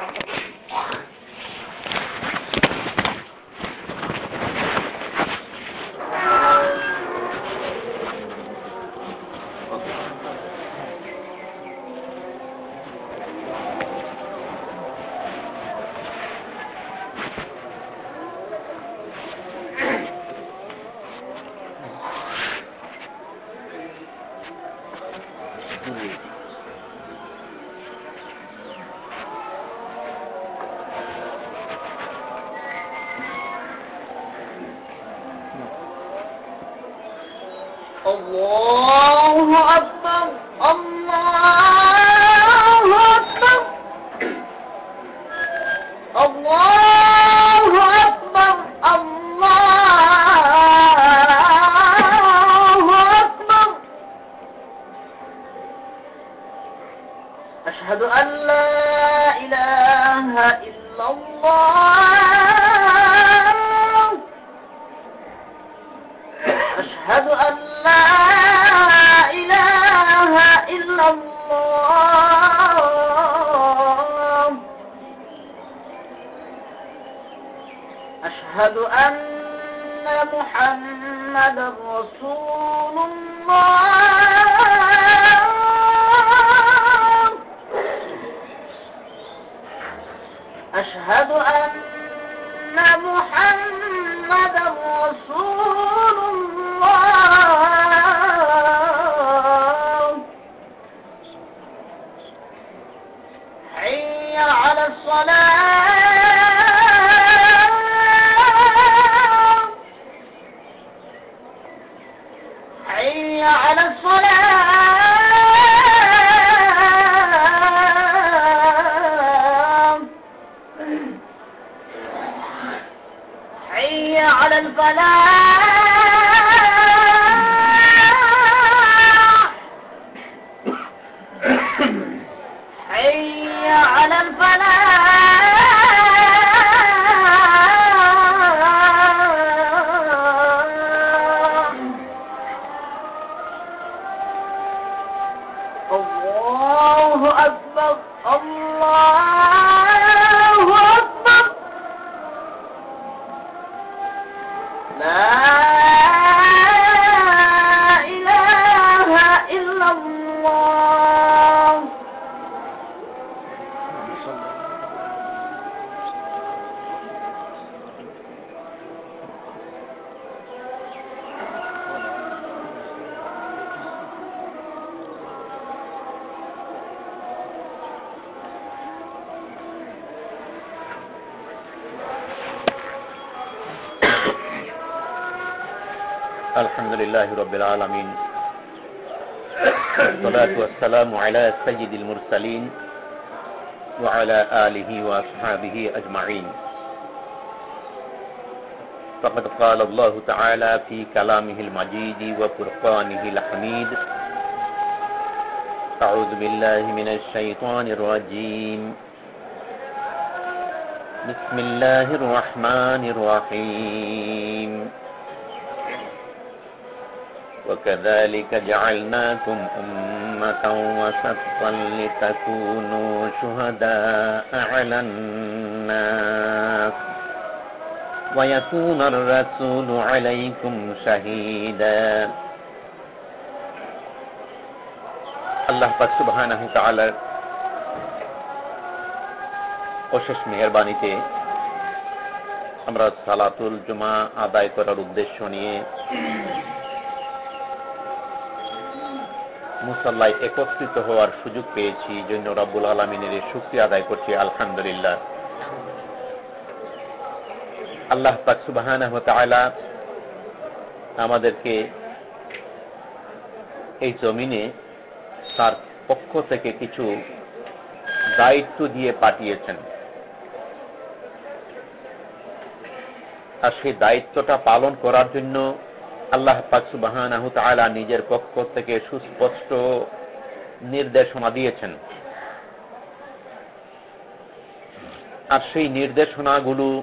everyone. الحمد لله رب العالمين. والصلاة والسلام على سيد المرسلين وعلى آله وأصحابه أجمعين. فقد قال الله تعالى في كلامه المجيد وفرقانه الحميد أعوذ بالله من الشيطان الرجيم. بسم الله الرحمن الرحيم. وكذلك جعلناكم أمة وسطا لتكونوا شهداء على الناس ويكون الرسول عليكم شهيدا আল্লাহ পাক সুবহানাহু তাআলার অশেষ মেহেরবানিতে আমরা সালাতুল জুমা আদায় করার উদ্দেশ্য নিয়ে মুসাল্লায় একত্রিত হওয়ার সুযোগ পেয়েছি জন্য রব্বুল আলমিনের শুক্রিয়া আদায় করছি, আলহামদুলিল্লাহ। আল্লাহ পাক সুবাহানা আমাদেরকে এই জমিনে তার পক্ষ থেকে কিছু দায়িত্ব দিয়ে পাঠিয়েছেন। আর সেই দায়িত্বটা পালন করার জন্য আল্লাহ পাকসুবাহানাহু তাআলা নিজের পক্ষ থেকে সুস্পষ্ট নির্দেশনা দিয়েছেন। আর সেই নির্দেশনাগুলো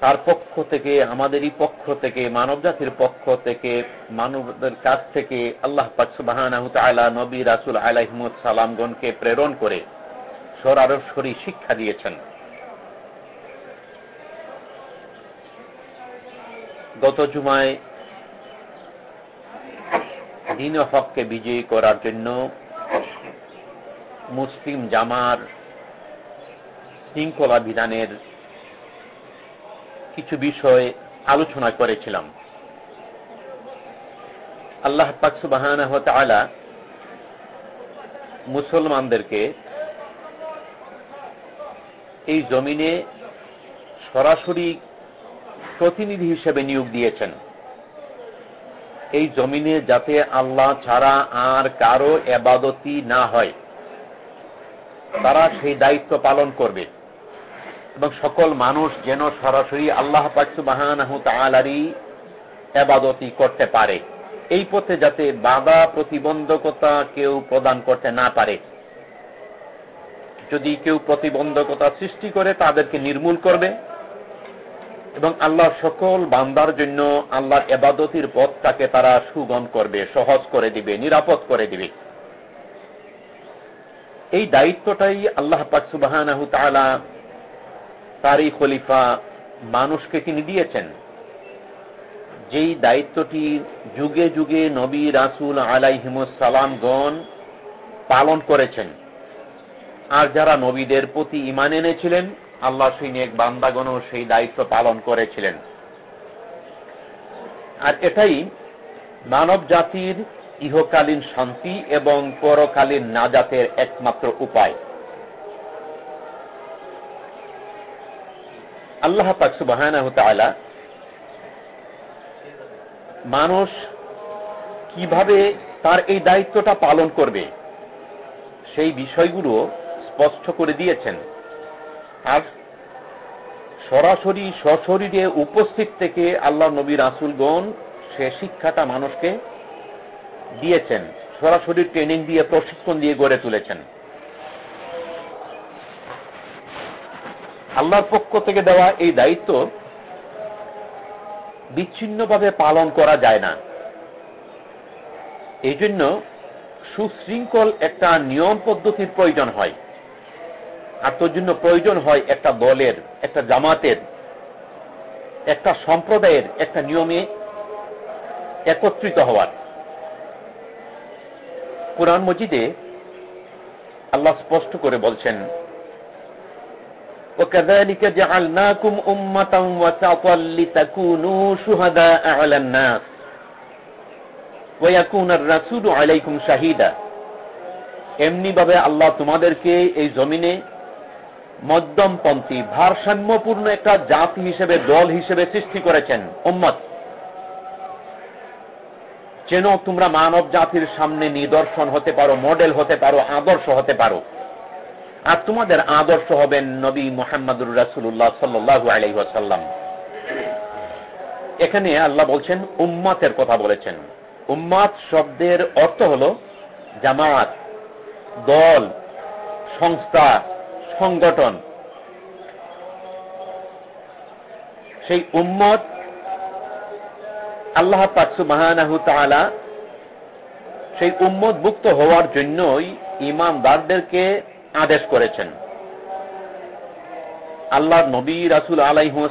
তার পক্ষ থেকে, আমাদেরই পক্ষ থেকে মানব জাতির পক্ষ থেকে, মানবদের কাছ থেকে আল্লাহ পাকসুবাহানাহু তাআলা নবী রাসূল আলাইহিমুস সালামগণকে প্রেরণ করে সরাসরি শিক্ষা দিয়েছেন। গত জুমায় দিন হককে বিজয়ী করার জন্য মুসলিম জামার শৃঙ্খলা বিধানের কিছু বিষয় আলোচনা করেছিলাম। আল্লাহ পাকসুবাহ মুসলমানদেরকে এই জমিনে সরাসরি প্রতিনিধি হিসেবে নিয়োগ দিয়েছেন। এই জমিনে যাতে আল্লাহ ছাড়া আর কারও এবাদতি না হয়, তারা সেই দায়িত্ব পালন করবে। এবং সকল মানুষ যেন সরাসরি আল্লাহ পাকসুবাহানারি এবাদতি করতে পারে। এই পথে যাতে বাধা প্রতিবন্ধকতা কেউ প্রদান করতে না পারে। যদি কেউ প্রতিবন্ধকতা সৃষ্টি করে, তাদেরকে নির্মূল করবে। এবং আল্লাহর সকল বান্দার জন্য আল্লাহর এবাদতির পথটাকে তারা সুগম করবে, সহজ করে দিবে, নিরাপদ করে দিবে। এই দায়িত্বটাই আল্লাহ পাকসুবাহ তারই খলিফা মানুষকে তিনি দিয়েছেন। যেই দায়িত্বটি যুগে যুগে নবী রাসুল আলাইহিমুসালামগণ পালন করেছেন। আর যারা নবীদের প্রতি ইমান এনেছিলেন আল্লাহ সৈনিক বান্দাগণও সেই দায়িত্ব পালন করেছিলেন। আর এটাই মানব জাতির ইহকালীন শান্তি এবং পরকালীন নাজাতের একমাত্র উপায়। আল্লাহ পাকসুবাহ মানুষ কীভাবে তার এই দায়িত্বটা পালন করবে, সেই বিষয়গুলো স্পষ্ট করে দিয়েছেন। আর সরাসরি সশরীরে উপস্থিত থেকে আল্লাহ নবী রাসুলগণ সে শিক্ষাটা মানুষকে দিয়েছেন। সরাসরি ট্রেনিং দিয়ে, প্রশিক্ষণ দিয়ে গড়ে তুলেছেন। আল্লাহর পক্ষ থেকে দেওয়া এই দায়িত্ব বিচ্ছিন্নভাবে পালন করা যায় না। এই জন্য সুশৃঙ্খল একটা নিয়ম পদ্ধতির প্রয়োজন হয়। আর তোর জন্য প্রয়োজন হয় একটা দলের একটা জামাতের একটা সম্প্রদায়ের একটা নিয়মে একত্রিত হওয়ার কোরআন মজিদে আল্লাহ স্পষ্ট করে বলছেন وكذلك جعلناكم أمة وسطا لتكونوا شهداء على الناس ويكون الرسول عليكم شهيدا এমনি ভাবে আল্লাহ তোমাদেরকে এই জমিনে মধ্যমপন্থী, ভারসাম্যপূর্ণ একটা জাতি হিসেবে, দল হিসেবে সৃষ্টি করেছেন উম্মত। যেন তোমরা মানব জাতির সামনে নিদর্শন হতে পারো, মডেল হতে পারো, আদর্শ হতে পারো। আর তোমাদের আদর্শ হবেন নবী মোহাম্মদুর রাসুল্লাহ সাল্লু আলহাসাল্লাম এখানে আল্লাহ বলছেন, উম্মাতের কথা বলেছেন। উম্মাত শব্দের অর্থ হল জামাত, দল, সংস্থা সংগঠন। সেই উম্মত আল্লাহ পাকসু মাহানাহু তালা সেই উম্মত মুক্ত হওয়ার জন্যই ইমানদারদেরকে আদেশ করেছেন। আল্লাহ নবী রাসুল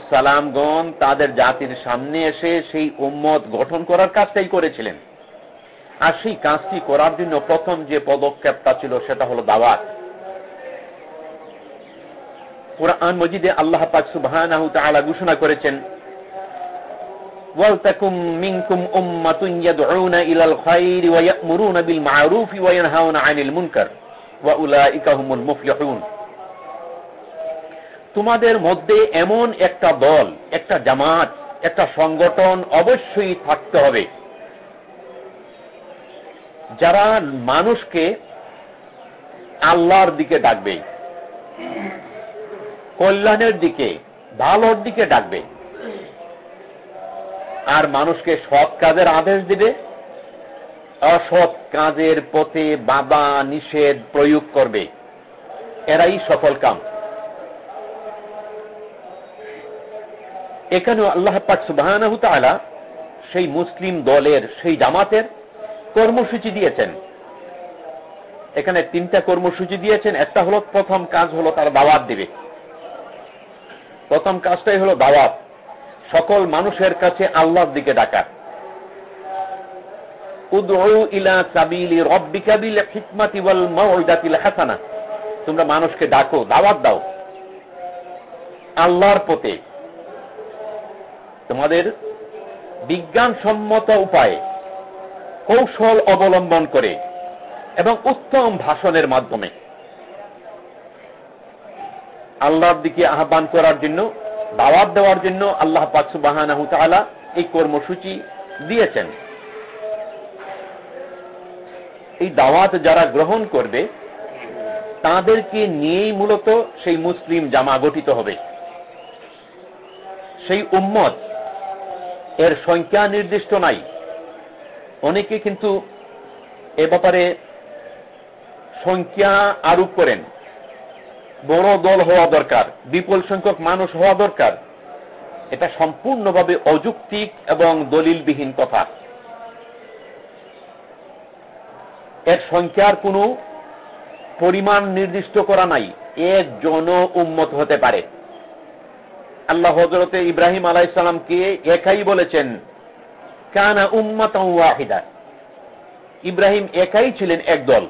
সালামগণ তাদের জাতির সামনে এসে সেই উম্মত গঠন করার কাজটাই করেছিলেন। আর সেই কাজটি করার জন্য প্রথম যে পদক্ষেপটা ছিল সেটা হল দাওয়াত। কোরআন মজিদে আল্লাহ পাক সুবহানাহু তাআলা ঘোষণা করেছেন, ওয়ালতাকুম মিনকুম উম্মাতুন ইয়াদউনা ইলাল খায়রি ওয়া ইয়া'মুরুনা বিল মা'রুফি ওয়া ইয়ানহাউনা আনিল মুনকার, ওয়া উলাইকা হুমুল মুফলিহুন। তোমাদের মধ্যে এমন একটা দল, একটা জামাত, একটা সংগঠন অবশ্যই থাকতে হবে। যারা মানুষকে আল্লাহর দিকে ডাকবে। কল্যাণের দিকে, ভালোর দিকে ডাকবে। আর মানুষকে সৎ কাজের আদেশ দিবে। অসৎ কাজের পথে বাবা নিষেধ প্রয়োগ করবে। এরাই সফল কাম। এখানেও আল্লাহ পাক সুবাহ সেই মুসলিম দলের, সেই জামাতের কর্মসূচি দিয়েছেন। এখানে তিনটা কর্মসূচি দিয়েছেন। একটা হলো প্রথম কাজ হলো তার দাওয়াত দিবে। প্রথম কাজটাই হলো দাওয়াত। সকল মানুষের কাছে আল্লাহর দিকে ডাকা। তোমরা মানুষকে ডাকো, দাওয়াত দাও। আল্লাহর পথে। তোমাদের বিজ্ঞানসম্মত উপায়ে কৌশল অবলম্বন করে এবং উত্তম ভাষণের মাধ্যমে। আল্লাহর দিকে আহ্বান করার জন্য, দাওয়াত দেওয়ার জন্য আল্লাহ পাকসুবাহান এই কর্মসূচি দিয়েছেন। এই দাওয়াত যারা গ্রহণ করবে, তাদেরকে নিয়েই মূলত সেই মুসলিম জামা গঠিত হবে। সেই উম্মত, এর সংখ্যা নির্দিষ্ট নাই। অনেকে কিন্তু এ ব্যাপারে সংখ্যা আরোপ করেন। বড় দল হওয়া দরকার, বিপুল সংখ্যক মানুষ হওয়া দরকার। এটা সম্পূর্ণভাবে অযুক্তিক এবং দলিলবিহীন কথা। এর সংখ্যার কোনো পরিমাণ নির্দিষ্ট করা নাই। এক জন উন্মত হতে পারে। আল্লাহ হজরতে ইব্রাহিম আলাইসালামকে একাই বলেছেন, কানা উম্মত ওয়াহিদা। ইব্রাহিম একাই ছিলেন এক দল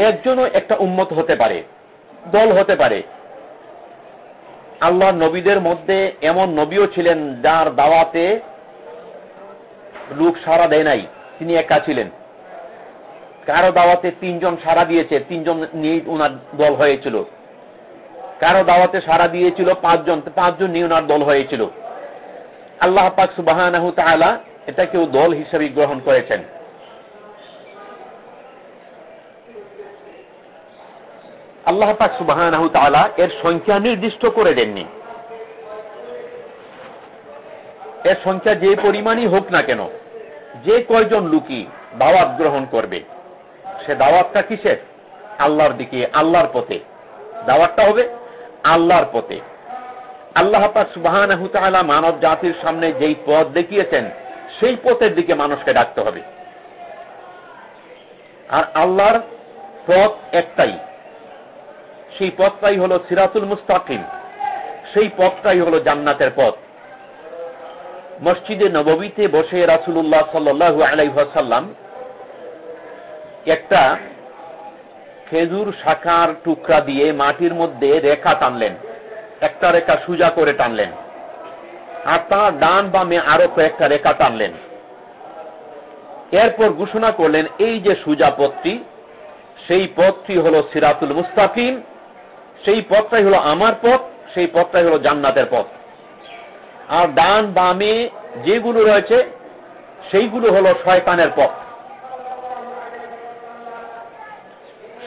একজনও একটা উম্মত হতে পারে, দল হতে পারে। আল্লাহ নবীদের মধ্যে এমন নবীও ছিলেন যার দাওয়াতে লোক সারা দেয় নাই, তিনি একা ছিলেন। কারও দাওয়াতে তিনজন সারা দিয়েছে, তিনজন নিয়ে ওনার দল হয়েছিল। কারও দাওয়াতে সারা দিয়েছিল পাঁচজন পাঁচজন নিয়ে ওনার দল হয়েছিল। আল্লাহ পাক সুবাহ এটা কেউ দল হিসেবে গ্রহণ করেছেন। আল্লাহ পাক সুবাহ এর সংখ্যা নির্দিষ্ট করে দেননি। এর সংখ্যা যে পরিমাণই হোক না কেন, যে কয়জন লুকি দাওয়াত গ্রহণ করবে, সে দাওয়াতটা কিসের? আল্লাহর দিকে, আল্লাহর পথে। দাওয়াতটা হবে আল্লাহর পথে। আল্লাহ পাক সুবাহ মানব জাতির সামনে যেই পথ দেখিয়েছেন, সেই পথের দিকে মানুষকে ডাকতে হবে। আর আল্লাহর পথ একটাই সেই পথটাই হল সিরাতুল মুস্তাকিম। সেই পথটাই হল জান্নাতের পথ। মসজিদে নববীতে বসে রাসুল্লাহ সাল্লু আলাইসাল্লাম একটা খেজুর শাখার টুকরা দিয়ে মাটির মধ্যে রেখা টানলেন। একটা রেখা সুজা করে টানলেন। আর তার ডান বামে আরও কয়েকটা রেখা টানলেন। এরপর ঘোষণা করলেন, এই যে সুজা পথটি, সেই পথটি হল সিরাতুল মুস্তাকিম। সেই পথটাই হলো আমার পথ, সেই পথটাই হলো জান্নাতের পথ। আর ডান বামে যেগুলো রয়েছে, সেইগুলো হলো শয়তানের পথ।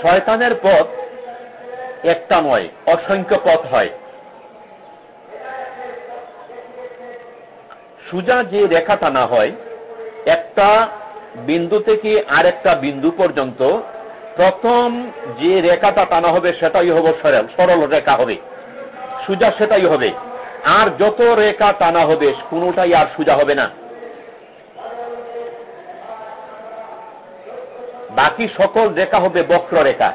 শয়তানের পথ একটা নয়, অসংখ্য পথ হয়। সুজা যে রেখা টানা হয়, একটা বিন্দু থেকে আরেকটা বিন্দু পর্যন্ত প্রথম যে রেখাটা টানা হবে সেটাই হবে সরল সরল রেখা হবে। সুজা সেটাই হবে। আর যত রেখা টানা হবে, কোনোটাই আর সুজা হবে না। বাকি সকল রেখা হবে বক্র রেখা।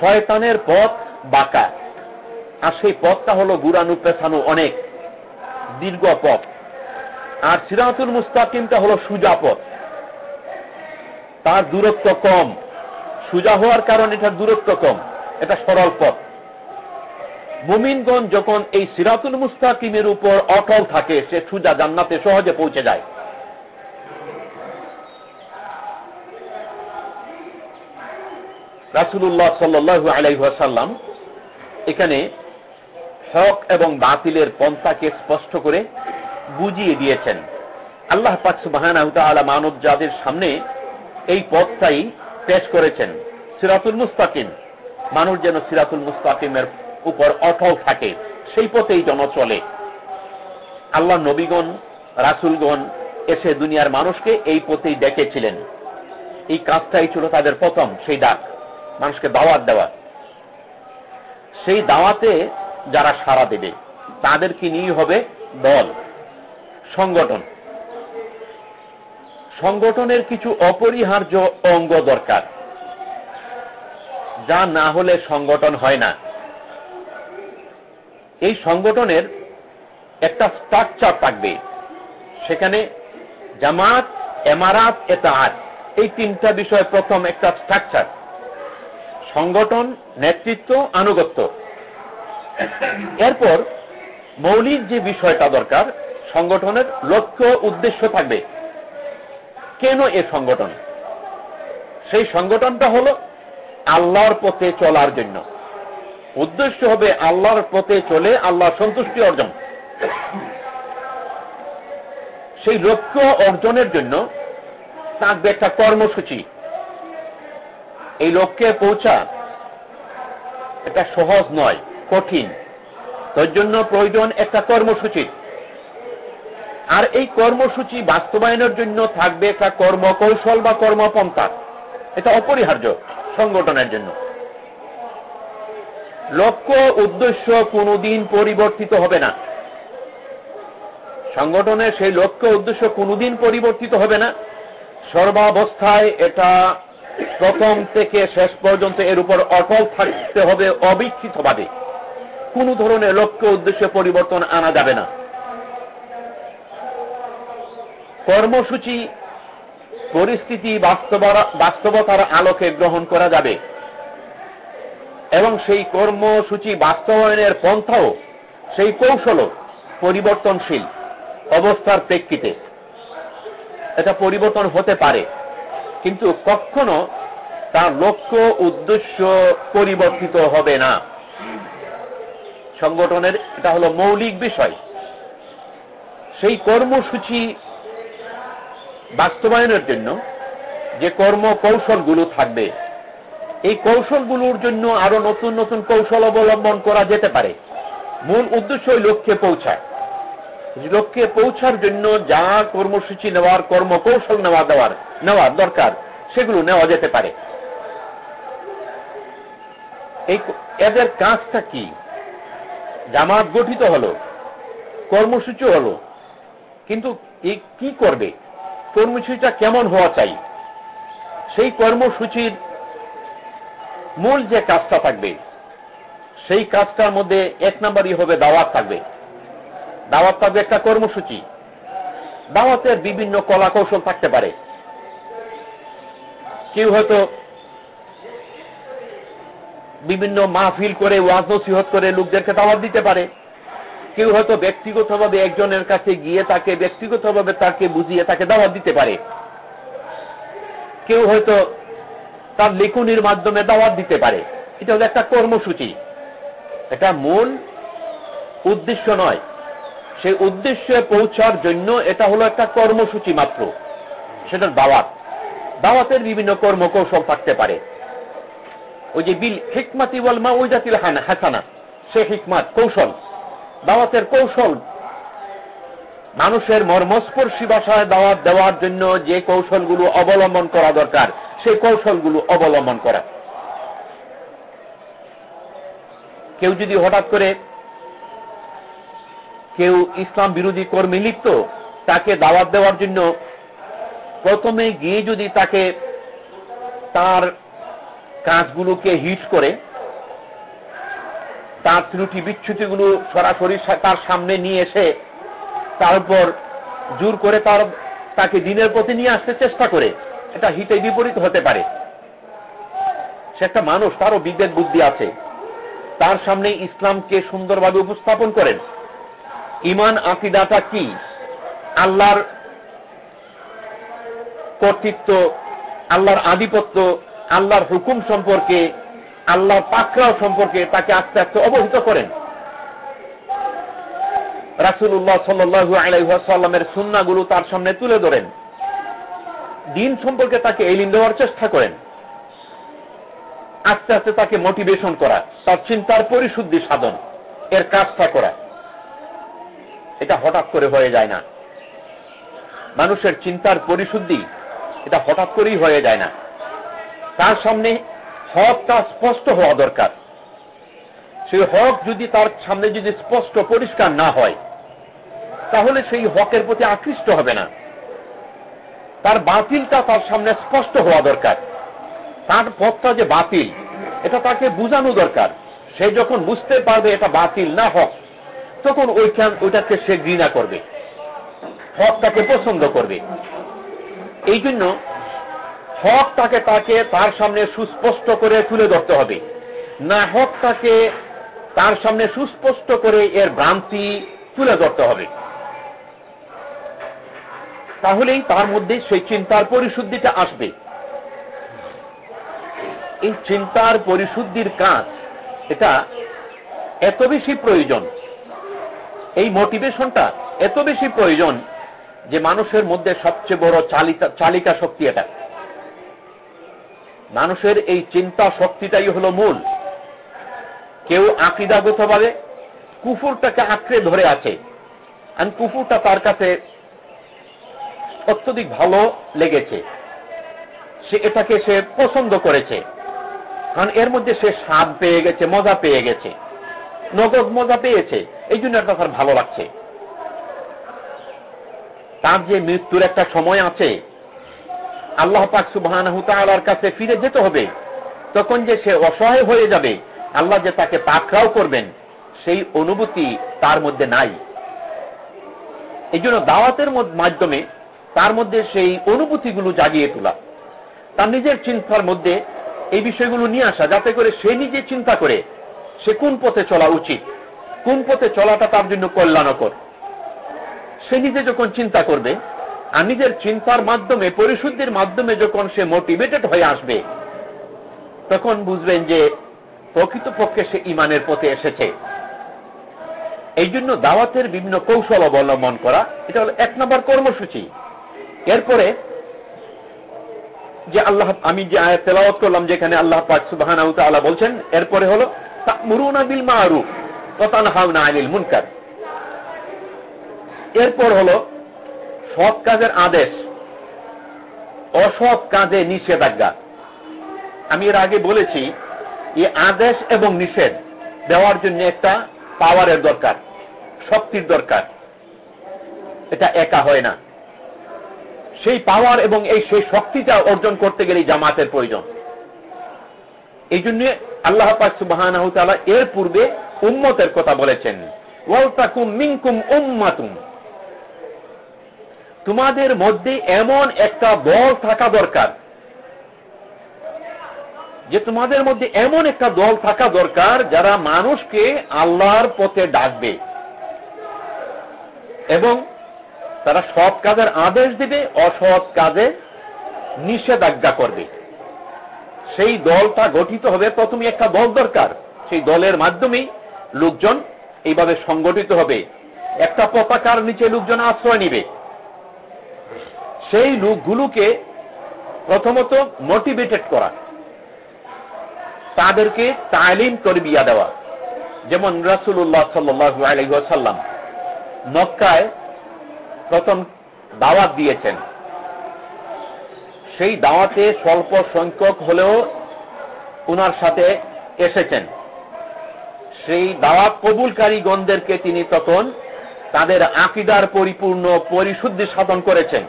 শয়তানের পথ বাঁকা। আর সেই পথটা হলো গুরানু পেছানো অনেক। দীর্ঘ পথ। আর সিরাতুল মুস্তাকিমটা হলো সুজা পথ। তার দূরত্ব কম। সুজা হওয়ার কারণে এটার দূরত্ব কম। এটা সরল পথ। মুমিনগঞ্জ যখন এই সিরাতুল মুস্তাকিমের উপর অটল থাকে, সে সুজা জান্নাতে সহজে পৌঁছে যায়। রাসুল্লাহ সাল্লু আলাইসাল্লাম এখানে হক এবং বাতিলের পন্থাকে স্পষ্ট করে বুঝিয়ে দিয়েছেন। আল্লাহ পাকসুবাহ মানব জাতির সামনে এই পথটাই পেশ করেছেন সিরাতুল মুস্তাকিম। মানুষ যেন সিরাতুল মুস্তাকিমের উপর অটল থাকে, সেই পথেই যেন চলে। আল্লাহ নবীগণ, রাসুলগণ এসে দুনিয়ার মানুষকে এই পথেই ডেকেছিলেন। এই কাজটাই ছিল তাদের প্রথম, সেই ডাক, মানুষকে দাওয়াত দেওয়া। সেই দাওয়াতে যারা সারা দেবে, তাদেরকে নিয়ে হবে দল, সংগঠন। সংগঠনের কিছু অপরিহার্য অঙ্গ দরকার। যা না হলে সংগঠন হয় না। এই সংগঠনের একটা স্ট্রাকচার থাকবে। সেখানে জামাত, এমারাত এতাহাত এই তিনটা বিষয় প্রথম একটা স্ট্রাকচার সংগঠন, নেতৃত্ব, আনুগত্য। এরপর মৌলিক যে বিষয়টা দরকার, সংগঠনের লক্ষ্য, উদ্দেশ্য থাকবে। কেন এ সংগঠন? সেই সংগঠনটা হল আল্লাহর পথে চলার জন্য। উদ্দেশ্য হবে আল্লাহর পথে চলে আল্লাহ সন্তুষ্টি অর্জন। সেই লক্ষ্য অর্জনের জন্য থাকবে একটা কর্মসূচি। এই লক্ষ্যে পৌঁছা এটা সহজ নয়, কঠিন। তার জন্য প্রয়োজন একটা কর্মসূচি। আর এই কর্মসূচি বাস্তবায়নের জন্য থাকবে একটা কর্মকৌশল বা কর্মপন্থা। এটা অপরিহার্য সংগঠনের জন্য। লক্ষ্য উদ্দেশ্য কোনোদিন পরিবর্তিত হবে না। সংগঠনের সেই লক্ষ্য উদ্দেশ্য কোনোদিন পরিবর্তিত হবে না। সর্বাবস্থায় এটা প্রথম থেকে শেষ পর্যন্ত এর উপর অটল থাকতে হবে অবিক্ষিতভাবে কোন ধরনের লক্ষ্য উদ্দেশ্য পরিবর্তন আনা যাবে না। কর্মসূচি, পরিস্থিতি বাস্তবতার আলোকে গ্রহণ করা যাবে। এবং সেই কর্মসূচি বাস্তবায়নের পন্থাও, সেই কৌশলও পরিবর্তনশীল অবস্থার প্রেক্ষিতে। এটা পরিবর্তন হতে পারে, কিন্তু কখনো তার লক্ষ্য, উদ্দেশ্য পরিবর্তিত হবে না। সংগঠনের, এটা হলো মৌলিক বিষয়। সেই কর্মসূচি বাস্তবায়নের জন্য যে কর্ম কৌশলগুলো থাকবে, এই কৌশলগুলোর জন্য আরও নতুন নতুন কৌশল অবলম্বন করা যেতে পারে। মূল উদ্দেশ্য ওই লক্ষ্যে পৌঁছায়। লক্ষ্যে পৌঁছার জন্য যা কর্মসূচি নেওয়ার, কর্মকৌশল নেওয়া দেওয়ার, নেওয়ার দরকার, সেগুলো নেওয়া যেতে পারে। এই এদের কাজটা কি? জামাত গঠিত হলো কর্মসূচি হলো, কিন্তু কি করবে? কর্মসূচিটা কেমন হওয়া চাই? সেই কর্মসূচির মূল যে কাজটা থাকবে, সেই কাজটার মধ্যে এক নম্বরই হবে দাওয়াত থাকবে। দাওয়াত থাকবে একটা কর্মসূচি। দাওয়াতের বিভিন্ন কলা কৌশল থাকতে পারে। কেউ হয়তো বিভিন্ন মাহফিল করে, ওয়াজ নসিহত করে, লোকদেরকে দাওয়াত দিতে পারে। কেউ হয়তো ব্যক্তিগতভাবে একজনের কাছে গিয়ে তাকে, ব্যক্তিগতভাবে তাকে বুঝিয়ে তাকে দাওয়াত দিতে পারে। কেউ হয়তো তার লেখনির মাধ্যমে দাওয়াত দিতে পারে। এটা হলো একটা কর্মসূচি। এটা মূল উদ্দেশ্য নয়। সেই উদ্দেশ্যে পৌঁছার জন্য এটা হলো একটা কর্মসূচি মাত্র। সেটার দাওয়াত। দাওয়াতের বিভিন্ন কর্মকৌশল থাকতে পারে। ওই যে বিল হিকমাতি বল মা ওই জাতির হাসানা সে হিকমাত, কৌশল। দাওয়াতের কৌশল। মানুষের মর্মস্পর্শী ভাষায় দাওয়াত দেওয়ার জন্য যে কৌশলগুলো অবলম্বন করা দরকার, সেই কৌশলগুলো অবলম্বন করা। কেউ যদি হঠাৎ করে কেউ ইসলাম বিরোধী কর্মী লিপ্ত, তাকে দাওয়াত দেওয়ার জন্য প্রথমে গিয়ে যদি তাকে তার কাজগুলোকে হিট করে তার ত্রুটি বিচ্ছুতিগুলো সরাসরি তার সামনে নিয়ে এসে তারপর জোর করে তার তাকে দিনের প্রতি নিয়ে আসতে চেষ্টা করে। এটা হিতে বিপরীত হতে পারে। সে একটা মানুষ, তারও বিবেক বুদ্ধি আছে। তার সামনে ইসলামকে সুন্দরভাবে উপস্থাপন করেন। ইমান, আকিদাটা কি? আল্লাহর কর্তৃত্ব, আল্লাহর আধিপত্য, আল্লাহর হুকুম সম্পর্কে আল্লাহর পাকরাও সম্পর্কে তাকে আস্তে আস্তে অবহিত করেন। রাসুল্লাহ সাল্লু আলাইসাল্লামের সুন্নাগুলো তার সামনে তুলে ধরেন। দিন সম্পর্কে তাকে এলিম দেওয়ার চেষ্টা করেন। আস্তে আস্তে তাকে মোটিভেশন করা, তার চিন্তার পরিশুদ্ধি সাধন, এর কাজটা করা। এটা হঠাৎ করে হয়ে যায় না। মানুষের চিন্তার পরিশুদ্ধি এটা হঠাৎ করেই হয়ে যায় না। তার সামনে হকটা স্পষ্ট হওয়া দরকার। সেই হক যদি তার সামনে যদি স্পষ্ট, পরিষ্কার না হয়, তাহলে সেই হকের প্রতি আকৃষ্ট হবে না। তার বাতিলটা তার সামনে স্পষ্ট হওয়া দরকার। তার পথটা যে বাতিল, এটা তাকে বুঝানো দরকার। সে যখন বুঝতে পারবে এটা বাতিল না হক, তখন ওইখান, ওইটাকে সে ঘৃণা করবে, হকটাকে পছন্দ করবে। এই জন্য হকটাকে তাকে তার সামনে সুস্পষ্ট করে তুলে ধরতে হবে। না হকটাকে তার সামনে সুস্পষ্ট করে এর ভ্রান্তি তুলে ধরতে হবে। তাহলেই তার মধ্যে সেই চিন্তার পরিশুদ্ধিটা আসবে। এই চিন্তার পরিশুদ্ধির কাজ, এটা এত বেশি প্রয়োজন। এই মোটিভেশনটা এত বেশি প্রয়োজন যে মানুষের মধ্যে সবচেয়ে বড় চালিকা শক্তি এটা। মানুষের এই চিন্তা শক্তিটাই হলো মূল। কেউ আকিদাগতভাবে কুফুরটাকে আঁকড়ে ধরে আছে। আর কুফুরটা তার কাছে অত্যধিক ভালো লেগেছে। সে এটাকে সে পছন্দ করেছে। কারণ এর মধ্যে সে স্বাদ পেয়ে গেছে, মজা পেয়ে গেছে। নগদ মজা পেয়েছে। এই জন্য একটা তার ভালো লাগছে। তার যে মৃত্যুর একটা সময় আছে আল্লাহ পাক সুবাহর কাছে ফিরে যেতে হবে, তখন যে সে অসহায় হয়ে যাবে, আল্লাহ যে তাকে পাকড়াও করবেন, সেই অনুভূতি তার মধ্যে নাই। এই জন্য দাওয়াতের মাধ্যমে তার মধ্যে সেই অনুভূতিগুলো জাগিয়ে তোলা। তার নিজের চিন্তার মধ্যে এই বিষয়গুলো নিয়ে আসা, যাতে করে সে নিজে চিন্তা করে সে কোন পথে চলা উচিত, কোন পথে চলাটা তার জন্য কল্যাণকর। সে নিজে যখন চিন্তা করবে নিজের চিন্তার মাধ্যমে, পরিশুদ্ধির মাধ্যমে যখন সে মোটিভেটেড হয়ে আসবে, তখন বুঝবেন যে প্রকৃতপক্ষে সে ইমানের পথে এসেছে। এই জন্য দাওয়াতের বিভিন্ন কৌশল অবলম্বন করা, এটা হল এক নম্বর কর্মসূচি। এরপরে যে আল্লাহ, আমি যে আয়াত তেলাওয়াত করলাম, যেখানে আল্লাহ পাক সুবাহান বলছেন, এরপরে হল মুরুনা বিল মারুফ ততানহাউনা আনিল মুনকার। এরপর হল কাজের আদেশ, অসৎ কাজে নিষেধাজ্ঞা। আমি এর আগে বলেছি, এই আদেশ এবং নিষেধ দেওয়ার জন্য একটা পাওয়ারের দরকার, শক্তির দরকার। এটা একা হয় না। সেই পাওয়ার এবং এই সেই শক্তিটা অর্জন করতে গেলে জামাতের প্রয়োজন। এই জন্য আল্লাহ সুবাহ এর পূর্বে উম্মতের কথা বলেছেন ওয়ালতাকুম মিনকুম উম্মাতুম তোমাদের মধ্যে এমন একটা দল থাকা দরকার, যে তোমাদের মধ্যে এমন একটা দল থাকা দরকার যারা মানুষকে আল্লাহর পথে ডাকবে এবং তারা সৎ কাজের আদেশ দেবে, অসৎ কাজে নিষেধাজ্ঞা করবে। সেই দলটা গঠিত হবে, প্রথমে একটা দল দরকার, সেই দলের মাধ্যমেই লোকজন এইভাবে সংগঠিত হবে। একটা পতাকার নিচে লোকজন আশ্রয় নিবে। সেই লোকগুলোকে প্রথমত মোটিভেটেড করা। তাদেরকে তালিম তরবিয়া দেওয়া। যেমন রাসুল্লাহ সাল্লু আলহাসাল্লাম মক্কায় প্রথম দাওয়াত দিয়েছেন। সেই দাওয়াতে স্বল্প সংখ্যক হলেও উনার সাথে এসেছেন। সেই দাওয়াত কবুলকারী কবুলকারীগণদেরকে তিনি তখন তাদের আকিদার পরিপূর্ণ পরিশুদ্ধি সাধন করেছেন।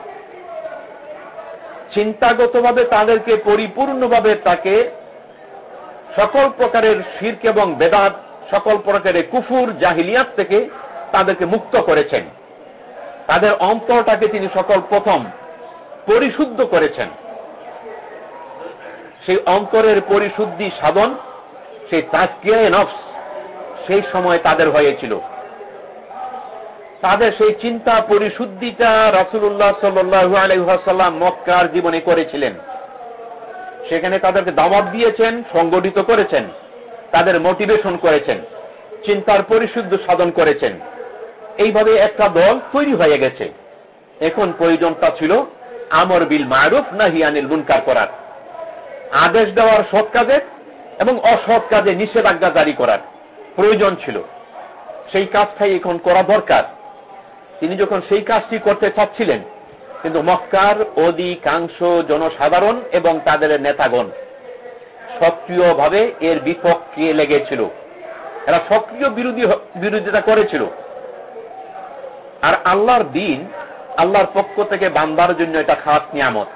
চিন্তাগতভাবে তাদেরকে পরিপূর্ণভাবে তাকে সকল প্রকারের শির্ক এবং বেদাত, সকল প্রকারের কুফুর, জাহিলিয়াত থেকে তাদেরকে মুক্ত করেছেন। তাদের অন্তরটাকে তিনি সকল প্রথম পরিশুদ্ধ করেছেন। সেই অন্তরের পরিশুদ্ধি সাধন, সেই তাজকিয়ায় নফস, সেই সময় তাদের হয়েছিল। তাদের সেই চিন্তা পরিশুদ্ধিটা রাসুল্লাহ সাল্লু আলহাসাল্লাম মক্কার জীবনে করেছিলেন। সেখানে তাদেরকে দাবাব দিয়েছেন, সংগঠিত করেছেন, তাদের মোটিভেশন করেছেন, চিন্তার পরিশুদ্ধ সাধন করেছেন। এইভাবে একটা দল তৈরি হয়ে গেছে। এখন প্রয়োজনটা ছিল আমর বিল মারুফ না হিয়ানিল মুনকার করার। আদেশ দেওয়ার সৎ কাজে এবং অসৎ কাজে নিষেধাজ্ঞা জারি করার প্রয়োজন ছিল। সেই কাজটাই এখন করা দরকার। তিনি যখন সেই কাজটি করতে চাচ্ছিলেন, কিন্তু মক্কার অধিকাংশ জনসাধারণ এবং তাদের নেতাগণ সক্রিয়ভাবে এর বিপক্ষে লেগেছিল। এরা সক্রিয় বিরোধী বিরোধিতা করেছিল। আর আল্লাহর দিন, আল্লাহর পক্ষ থেকে বান্দার জন্য এটা খাস নিয়ামত।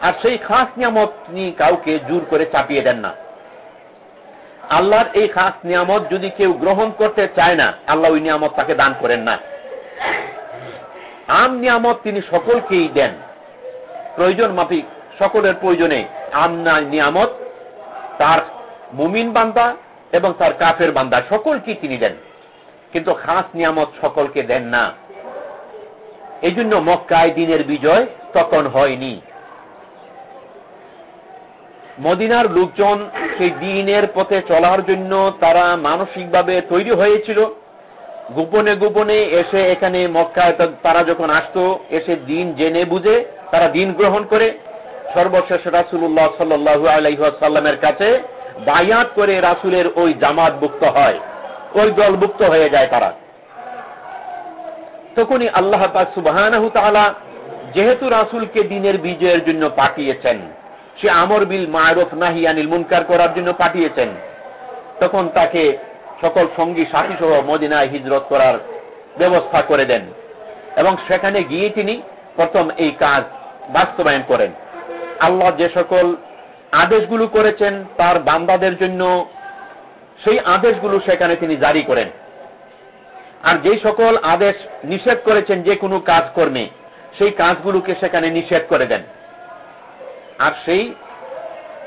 আর সেই খাস নিয়ামত তিনি কাউকে জোর করে চাপিয়ে দেন না। আল্লাহর এই খাস নিয়ামত যদি কেউ গ্রহণ করতে চায় না, আল্লাহ ওই নিয়ামত তাকে দান করেন না। আম নিয়ামত তিনি সকলকেই দেন। প্রয়োজন মাফিক, সকলের প্রয়োজনে আম নিয়ামত, তার মুমিন বান্দা এবং তার কাফের বান্দা সকলকেই তিনি দেন। কিন্তু খাস নিয়ামত সকলকে দেন না। এই জন্য মক্কায় দিনের বিজয় তখন হয়নি। মদিনার লোকজন সেই দিনের পথে চলার জন্য তারা মানসিকভাবে তৈরি হয়েছিল। গোপনে গোপনে এসে এখানে মক্কায় তারা যখন আসত, এসে দিন জেনে বুঝে তারা দিন গ্রহণ করে। সর্বশেষ রাসুল্লাহ সাল্লু আলাইসাল্লামের কাছে বায়াত করে রাসুলের ওই জামাতভুক্ত হয়। ওই দলভুক্ত হয়ে যায় তারা। তখনই আল্লাহ সুবাহ যেহেতু রাসুলকে দিনের বিজয়ের জন্য পাঠিয়েছেন, সে আমর বিল মায়রফ নাহি আনিল মুনকার করার জন্য পাঠিয়েছেন, তখন তাকে সকল সঙ্গী সাথী সহ মদিনায় হিজরত করার ব্যবস্থা করে দেন। এবং সেখানে গিয়ে তিনি প্রথম এই কাজ বাস্তবায়ন করেন। আল্লাহ যে সকল আদেশগুলো করেছেন তার বান্দাদের জন্য সেই আদেশগুলো সেখানে তিনি জারি করেন। আর যে সকল আদেশ নিষেধ করেছেন যে কোনো কাজ কর্মে, সেই কাজগুলোকে সেখানে নিষেধ করে দেন। আর সেই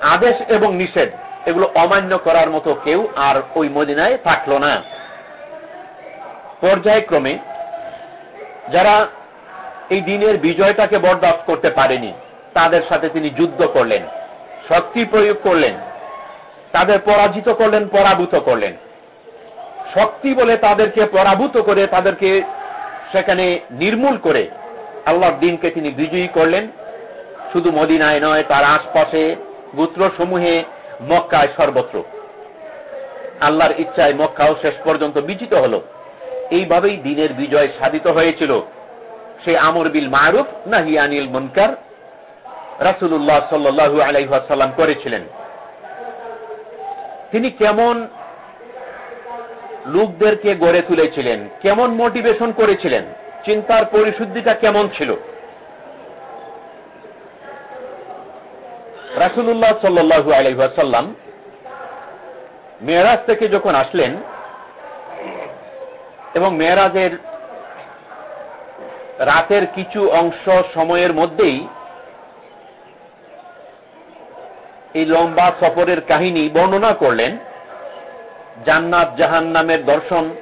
আদেশ এবং নিষেধ এগুলো অমান্য করার মতো কেউ আর ওই মদিনায় থাকল না। পর্যায়ক্রমে যারা এই দিনের বিজয়টাকে বরদাস্ত করতে পারেনি, তাদের সাথে তিনি যুদ্ধ করলেন, শক্তি প্রয়োগ করলেন, তাদের পরাজিত করলেন, পরাভূত করলেন। শক্তি বলে তাদেরকে পরাভূত করে তাদেরকে সেখানে নির্মূল করে আল্লাহর দিনকে তিনি বিজয়ী করলেন। শুধু মদিনায় নয়, তার আশপাশে গোত্রসমূহে মক্কায় সর্বত্র। আল্লাহর ইচ্ছায় মক্কাও শেষ পর্যন্ত বিজিত হল। এইভাবেই দিনের বিজয় সাধিত হয়েছিল। সে আমর বিল মারুফ নাহিয়ানিল মনকার রাসুল্লাহ সাল্লু আলাইসাল্লাম করেছিলেন। তিনি কেমন লোকদেরকে গড়ে তুলেছিলেন, কেমন মোটিভেশন করেছিলেন, চিন্তার পরিশুদ্ধিটা কেমন ছিল? রাসুল্লাহ সাল্লু আলহাসাল্লাম মেয়েরাজ থেকে যখন আসলেন এবং মেয়েরাজের রাতের কিছু অংশ সময়ের মধ্যেই এই লম্বা সফরের কাহিনী বর্ণনা করলেন, জান্নাত জাহান নামের দর্শন,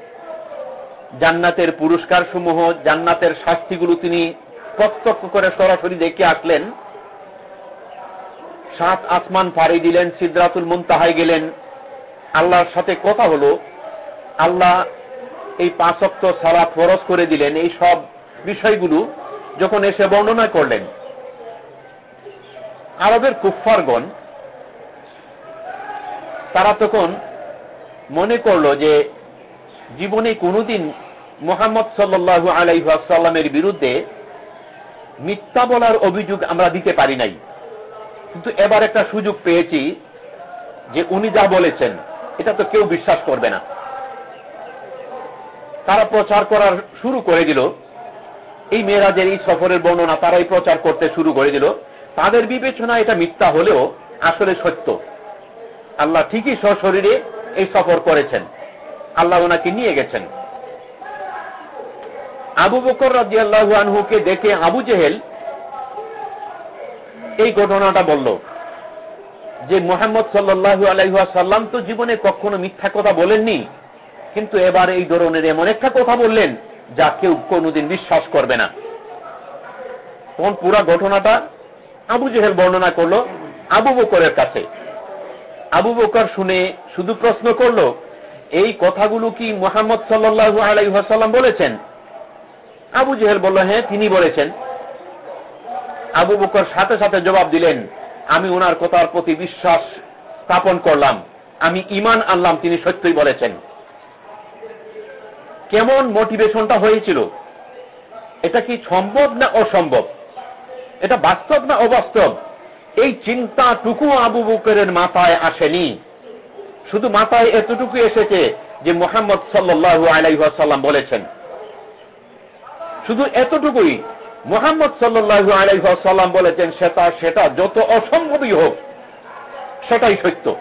জান্নাতের পুরস্কার সমূহ জান্নাতের শাস্তিগুলো তিনি প্রত্যক্ষ করে সরাসরি দেখে আসলেন। সাত আসমান ফাড়ি দিলেন সিদ্ধাতুল মুনতাহায় গেলেন। আল্লাহর সাথে কথা হলো, আল্লাহ এই পাঁচক্ত সারা ফরস করে দিলেন। এই সব বিষয়গুলো যখন এসে বর্ণনা করলেন, আরবের কুফারগণ তারা তখন মনে করল যে জীবনে কোনোদিন মোহাম্মদ সাল্লু আলাইসাল্লামের বিরুদ্ধে মিথ্যা বলার অভিযোগ আমরা দিতে পারি নাই। কিন্তু এবার একটা সুযোগ পেয়েছি যে উনি যা বলেছেন, এটা তো কেউ বিশ্বাস করবে না। তারা প্রচার করার শুরু করে দিল। এই মেয়েরাজের এই সফরের বর্ণনা তারাই প্রচার করতে শুরু করে দিল। তাদের বিবেচনা এটা মিথ্যা হলেও আসলে সত্য। আল্লাহ ঠিকই সশরীরে এই সফর করেছেন। আল্লাহ ওনাকে নিয়ে গেছেন। আবু বকর রাজি আল্লাহ আনহুকে দেখে আবু জেহেল এই ঘটনাটা বলল যে মোহাম্মদ সাল্লু আলাইসাল্লাম তো জীবনে কখনো মিথ্যা কথা বলেননি, কিন্তু এবার এই ধরনের এমন একটা কথা বললেন যা কেউ কোনোদিন বিশ্বাস করবে না। তখন পুরা ঘটনাটা আবু জেহেল বর্ণনা করল আবু বকরের কাছে। আবু বকর শুনে শুধু প্রশ্ন করল, এই কথাগুলো কি মোহাম্মদ সাল্লু আলাইসাল্লাম বলেছেন? আবু জেহেল বলল হ্যাঁ তিনি বলেছেন। আবু বকর সাথে সাথে জবাব দিলেন, আমি ওনার কথার প্রতি বিশ্বাস স্থাপন করলাম। আমি ইমান আনলাম, তিনি সত্যই বলেছেন। কেমন মোটিভেশনটা হয়েছিল? এটা কি সম্ভব না অসম্ভব? এটা বাস্তব না অবাস্তব? এই চিন্তাটুকু আবু বকরের মাথায় আসেনি। শুধু মাথায় এতটুকু এসেছে যে মোহাম্মদ সাল্লু আলাইসাল্লাম বলেছেন। শুধু এতটুকুই মোহাম্মদ সাল্লু আলাইসাল্লাম বলেছেন, সেটা সেটা যত অসম্ভবই হোক, সেটাই সত্য।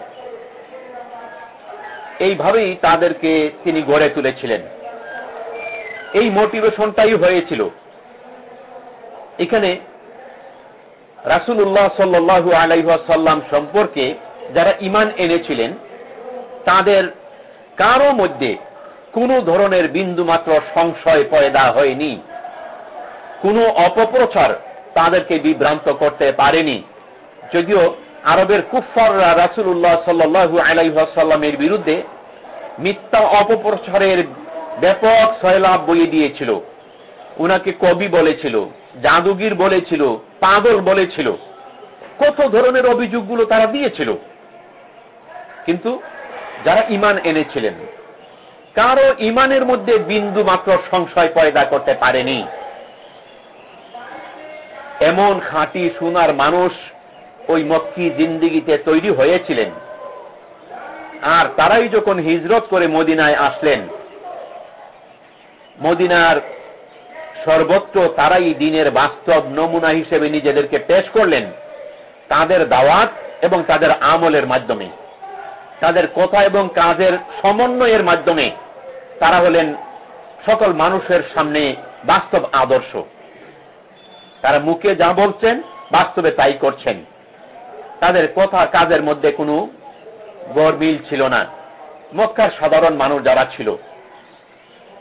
এইভাবেই তাদেরকে তিনি গড়ে তুলেছিলেন। এই মোটিভেশনটাই হয়েছিল। এখানে রাসুল্লাহ সাল্লু আলাইসাল্লাম সম্পর্কে যারা ইমান এনেছিলেন, তাদের কারও মধ্যে কোনো ধরনের বিন্দুমাত্র সংশয় পয়দা হয়নি। কোনো অপপ্রচার তাদেরকে বিভ্রান্ত করতে পারেনি। যদিও আরবের কুফাররা রাসুল্লাহ সাল্লু আলাইসাল্লামের বিরুদ্ধে মিথ্যা অপপ্রচারের ব্যাপক সয়লাভ বইয়ে দিয়েছিল। উনাকে কবি বলেছিল, জাদুগির বলেছিল, পাগল বলেছিল, কত ধরনের অভিযোগগুলো তারা দিয়েছিল। কিন্তু যারা ইমান এনেছিলেন, কারও ইমানের মধ্যে বিন্দু মাত্র সংশয় পয়দা করতে পারেনি। এমন খাঁটি সোনার মানুষ ওই মক্কি জিন্দিগিতে তৈরি হয়েছিলেন। আর তারাই যখন হিজরত করে মদিনায় আসলেন, মদিনার সর্বত্র তারাই দিনের বাস্তব নমুনা হিসেবে নিজেদেরকে পেশ করলেন, তাদের দাওয়াত এবং তাদের আমলের মাধ্যমে। তাদের কথা এবং কাজের সমন্বয়ের মাধ্যমে তারা হলেন সকল মানুষের সামনে বাস্তব আদর্শ। তারা মুখে যা বলছেন, বাস্তবে তাই করছেন। তাদের কথা কাজের মধ্যে কোনো গরমিল ছিল না। মক্কার সাধারণ মানুষ যারা ছিল,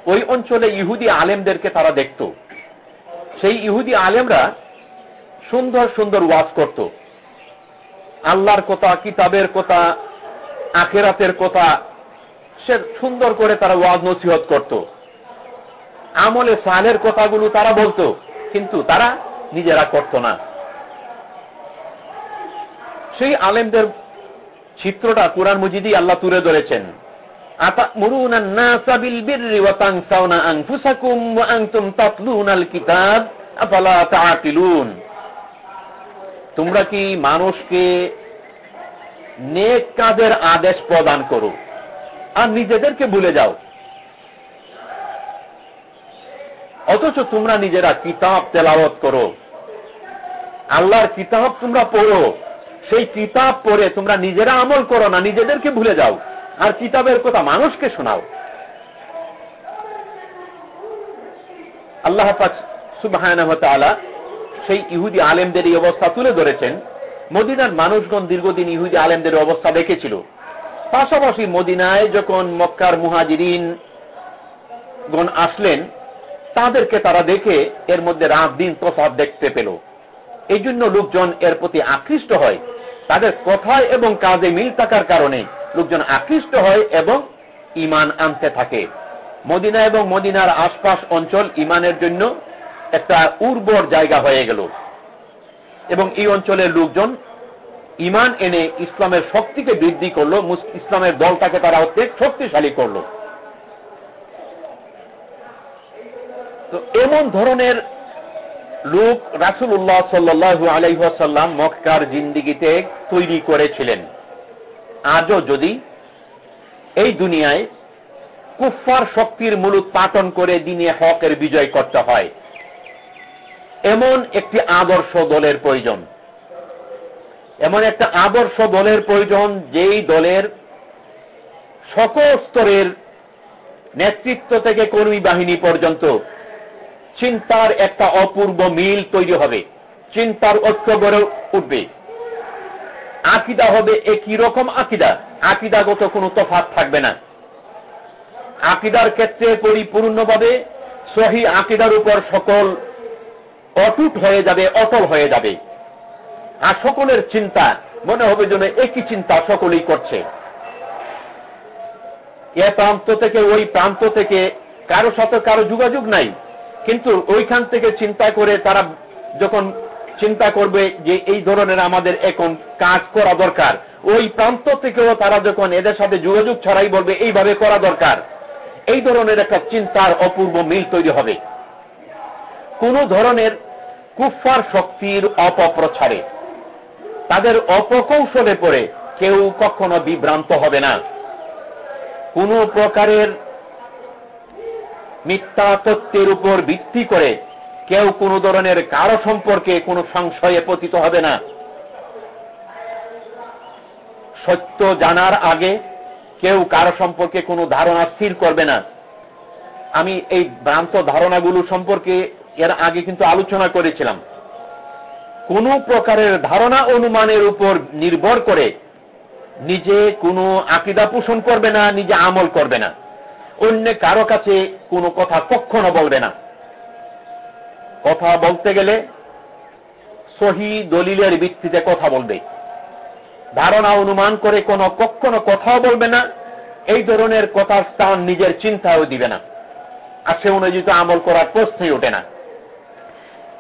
ওই অঞ্চলে ইহুদি আলেমদেরকে তারা দেখত। সেই ইহুদি আলেমরা সুন্দর সুন্দর ওয়াজ করত। আল্লাহর কথা, কিতাবের কথা, আখেরাতের কথা, সে সুন্দর করে তারা ওয়াজ নসিহত করত। আমলে সালের কথাগুলো তারা বলতো, কিন্তু তারা নিজেরা করত না। সেই আলেমদের চিত্রটা কোরআন মুজিদি আল্লাহ তুলে ধরেছেন। তোমরা কি মানুষকে নেক কাজের আদেশ প্রদান করো? আর নিজেদেরকে ভুলে যাও। অথচ তোমরা নিজেরা কিতাব তেলাওয়াত করো। আল্লাহর কিতাব তোমরা পড়ো। সেই কিতাব পড়ে তোমরা নিজেরা আমল করো না, নিজেদেরকে ভুলে যাও। আর কিতাবের কথা মানুষকে শোনাও। আল্লাহ সুবাহ সেই ইহুদি আলেমদের এই অবস্থা তুলে ধরেছেন। মদিনার মানুষগণ দীর্ঘদিন ইহুদি আলেমদের অবস্থা দেখেছিল। পাশাপাশি মদিনায় যখন মক্কার মুহাজিরিন গণ আসলেন, তাদেরকে তারা দেখে এর মধ্যে রাত দিন তফাত দেখতে পেল। এই জন্য লোকজন এর প্রতি আকৃষ্ট হয়। তাদের কথায় এবং কাজে মিল থাকার কারণে লোকজন আকৃষ্ট হয় এবং ইমান আনতে থাকে। মদিনা এবং মদিনার আশপাশ অঞ্চল ইমানের জন্য একটা উর্বর জায়গা হয়ে গেল। এবং এই অঞ্চলের লোকজন ইমান এনে ইসলামের শক্তিকে বৃদ্ধি করল ইসলামের দলটাকে তারা হচ্ছে শক্তিশালী করল। তো এমন ধরনের লোক রাসুল্লাহ সাল্লু আলাইসাল্লাম মক্কার জিন্দিগিতে তৈরি করেছিলেন। আজও যদি এই দুনিয়ায় কুফার শক্তির মূলত পাটন করে দিনে হকের বিজয় করতে হয়, এমন একটি আদর্শ দলের প্রয়োজন। এমন একটা আদর্শ দলের প্রয়োজন যেই দলের সকল স্তরের নেতৃত্ব থেকে কর্মী বাহিনী পর্যন্ত চিন্তার একটা অপূর্ব মিল তৈরি হবে। চিন্তার ঐক্য গড়ে উঠবে। আকিদা হবে একই রকম আকিদা। আকিদাগত কোনো তফাত থাকবে না। আকিদার ক্ষেত্রে পরিপূর্ণভাবে সহি আকিদার উপর সকল অটুট হয়ে যাবে, অটল হয়ে যাবে। আর সকলের চিন্তা, মনে হবে যেন একই চিন্তা সকলেই করছে। এ প্রান্ত থেকে, ওই প্রান্ত থেকে কারও সাথে কারও যোগাযোগ নাই। কিন্তু ওইখান থেকে চিন্তা করে তারা যখন চিন্তা করবে যে এই ধরনের আমাদের এখন কাজ করা দরকার, ওই প্রান্ত থেকেও তারা যখন এদের সাথে যোগাযোগ ছাড়াই বলবে, এইভাবে করা দরকার। এই ধরনের একটা চিন্তার অপূর্ব মিল তৈরি হবে। কোন ধরনের কুফার শক্তির অপপ্রচারে, তাদের অপকৌশলে পড়ে কেউ কখনো বিভ্রান্ত হবে না। কোন প্রকারের মিথ্যা তত্ত্বের উপর ভিত্তি করে কেউ কোনো ধরনের কারও সম্পর্কে কোনো সংশয়ে পতিত হবে না। সত্য জানার আগে কেউ কারও সম্পর্কে কোনো ধারণা স্থির করবে না। আমি এই ভ্রান্ত ধারণাগুলো সম্পর্কে এর আগে কিন্তু আলোচনা করেছিলাম। কোন প্রকারের ধারণা অনুমানের উপর নির্ভর করে নিজে কোনো আকিদা পোষণ করবে না, নিজে আমল করবে না। অন্য কারও কাছে কোনো কথা কখনো বলবে না। কথা বলতে গেলে সহি দলিলের ভিত্তিতে কথা বলবে। ধারণা অনুমান করে কোনো কখনো কথাও বলবে না। এই ধরনের কথার স্থান নিজের চিন্তাও দিবে না। আর সে অনুযায়ী আমল করার প্রশ্নই ওঠে না।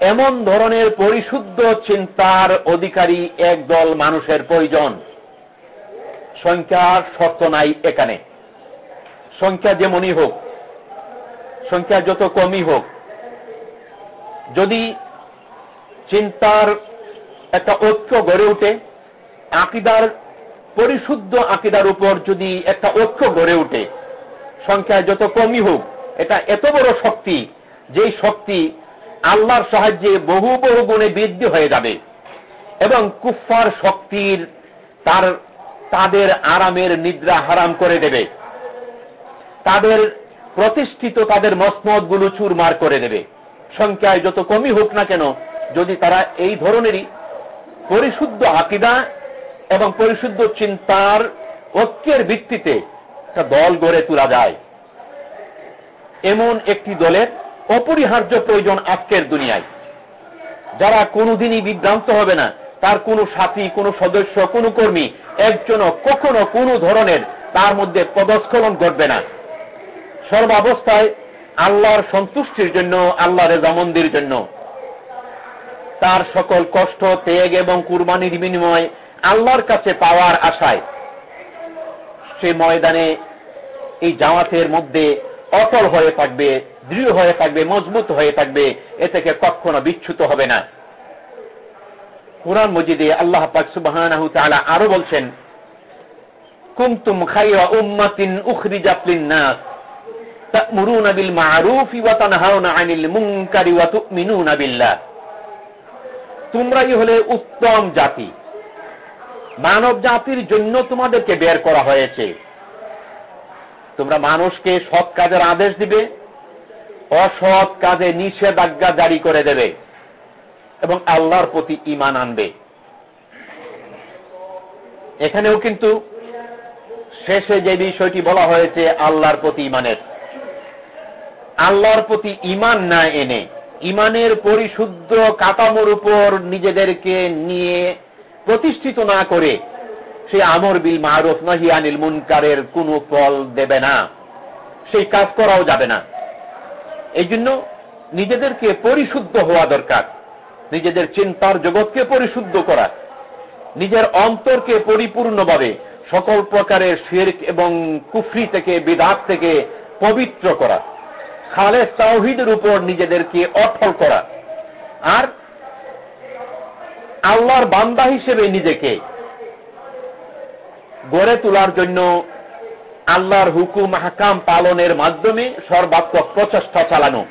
এমন ধরনের পরিশুদ্ধ চিন্তার অধিকারী একদল মানুষের প্রয়োজন। সংখ্যার শর্ত নাই এখানে। সংখ্যা যেমনই হোক, সংখ্যা যত কমই হোক, যদি চিন্তার একটা ঐক্য গড়ে উঠে আকিদার পরিশুদ্ধ আকিদার উপর যদি একটা ঐক্য গড়ে উঠে সংখ্যায় যত কমই হোক, এটা এত বড় শক্তি, যেই শক্তি আল্লাহর সাহায্যে বহু বহু গুণে বৃদ্ধি হয়ে যাবে এবং কুফার শক্তির তার, তাদের আরামের নিদ্রা হারাম করে দেবে। তাদের প্রতিষ্ঠিত তাদের মসমদগুলো চুরমার করে দেবে। সংখ্যায় যত কমই হোক না কেন, যদি তারা এই ধরনেরই পরিশুদ্ধ আকিদা এবং পরিশুদ্ধ চিন্তার ঐক্যের ভিত্তিতে একটা দল গড়ে তোলা যায়। এমন একটি দলের অপরিহার্য প্রয়োজন আজকের দুনিয়ায়। যারা কোনোদিনই বিভ্রান্ত হবে না, তার কোনো সাথী, কোনো সদস্য, কোনো কর্মী, একজনও কখনো কোনো ধরনের তার মধ্যে পদস্খলন ঘটবে না। সর্বাবস্থায় আল্লাহর সন্তুষ্টির জন্য আল্লাহ রেজামন্দির জন্য। তার সকল কষ্ট, ত্যাগ এবং কুরবানির বিনিময় আল্লাহর কাছে পাওয়ার আশায় সে ময়দানে এই জামাতের মধ্যে অটল হয়ে থাকবে, দৃঢ় হয়ে থাকবে, মজবুত হয়ে থাকবে, এ থেকে কখনো বিচ্ছুত হবে না। কোরআন মজিদে আল্লাহ পাক সুবাহ আরও বলছেন কুমতুম খাইয়া উম্মাতিন উখরিজাত লিন-নাস। তোমরাই হলে উত্তম জাতি। মানব জাতির জন্য তোমাদেরকে বের করা হয়েছে। তোমরা মানুষকে সৎ কাজের আদেশ দিবে, অসৎ কাজে নিষেধাজ্ঞা জারি করে দেবে এবং আল্লাহর প্রতি ইমান আনবে। এখানেও কিন্তু শেষে যে বিষয়টি বলা হয়েছে, আল্লাহর প্রতি ইমানের আল্লাহর প্রতি ইমান না এনে ইমানের পরিশুদ্ধ কাতামোর উপর নিজেদেরকে নিয়ে প্রতিষ্ঠিত না করে, সে আমর বিল মারুফ নহিয়ানিল মুনকারের কোনো ফল দেবে না, সেই কাজ করাও যাবে না। এই জন্য নিজেদেরকে পরিশুদ্ধ হওয়া দরকার, নিজেদের চিন্তার জগৎকে পরিশুদ্ধ করা, নিজের অন্তরকে পরিপূর্ণভাবে সকল প্রকারের শির্ক এবং কুফরি থেকে, বিদাত থেকে পবিত্র করা। খালে তাওহিদের উপর নিজেদেরকে অটল করা। আর আল্লাহর বান্দা হিসেবে নিজেকে গড়ে তোলার জন্য আল্লাহর হুকুম হাকাম পালনের মাধ্যমে সর্বাত্মক প্রচেষ্টা চালানো।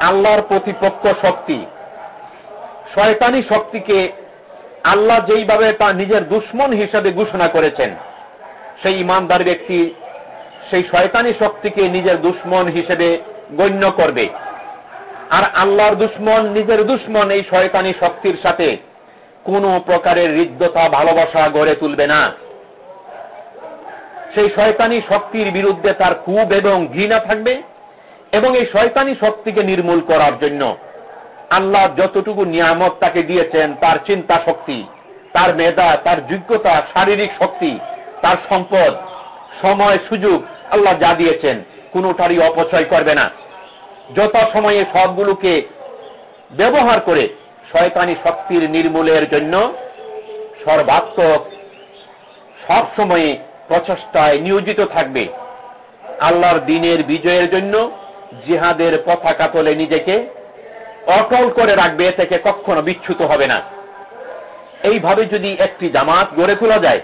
আল্লাহর প্রতিপক্ষ শক্তি। শয়তানি শক্তিকে আল্লাহ যেইভাবে তা নিজের দুশ্মন হিসাবে ঘোষণা করেছেন, সেই ইমানদার ব্যক্তি সেই শয়তানি শক্তিকে নিজের দুশ্মন হিসেবে গণ্য করবে। আর আল্লাহর দুশ্মন, নিজের দুশ্মন এই শয়তানি শক্তির সাথে কোন প্রকারের হৃদ্যতা, ভালোবাসা গড়ে তুলবে না। সেই শয়তানি শক্তির বিরুদ্ধে তার খুব এবং ঘৃণা থাকবে এবং এই শয়তানি শক্তিকে নির্মূল করার জন্য আল্লাহ যতটুকু নিয়ামত তাকে দিয়েছেন, তার চিন্তা শক্তি, তার মেধা, তার যোগ্যতা, শারীরিক শক্তি, তার সম্পদ, সময়, সুযোগ আল্লাহ যা দিয়েছেন, কোনোটারই অপচয় করবে না। যত সময়ে সবগুলোকে ব্যবহার করে শয়তানি শক্তির নির্মূলের জন্য সর্বাত্মক সব সময়ে প্রচেষ্টায় নিয়োজিত থাকবে, আল্লাহর দিনের বিজয়ের জন্য জিহাদের পতাকা তোলে নিজেকে অটল করে রাখবে, এ থেকে কখনো বিচ্ছুত হবে না। এইভাবে যদি একটি জামাত গড়ে তোলা যায়,